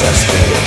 suspect